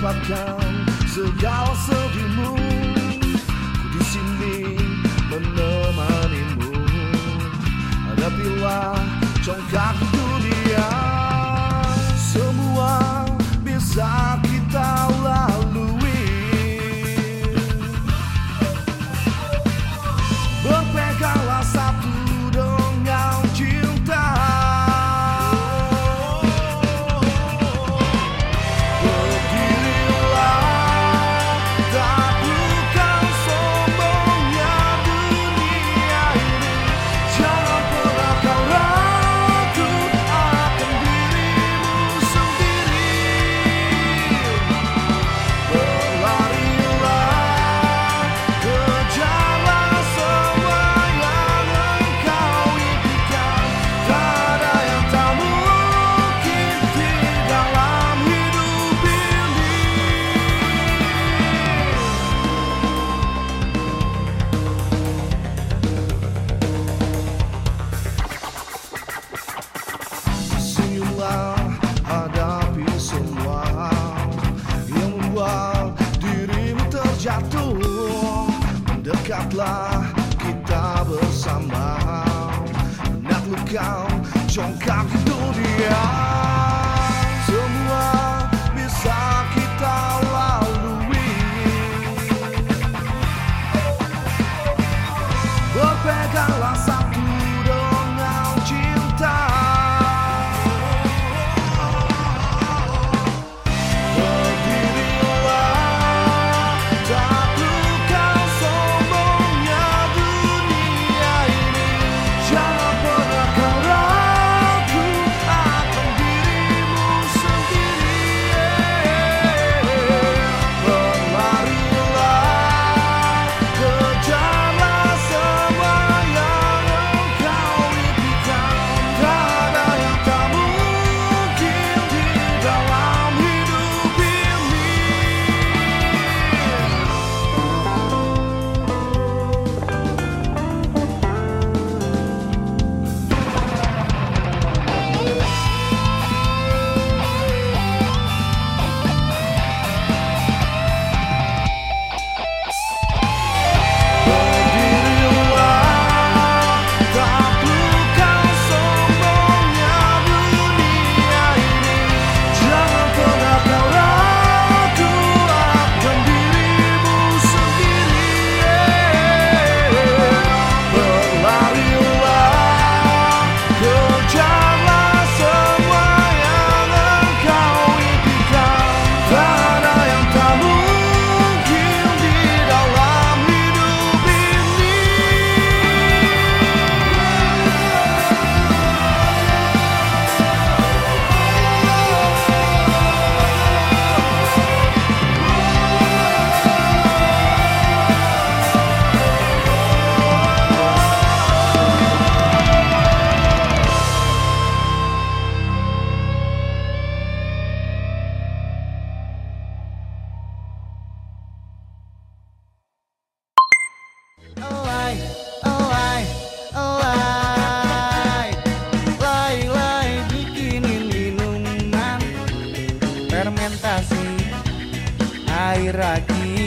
Sejauh segala sedihmu. Ku di sini menemanimu. Hadapilah congkak dunia. Semua bisa dekatlah kita bersama. Menaklukkan congkak itu I